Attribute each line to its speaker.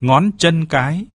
Speaker 1: ngón chân cái.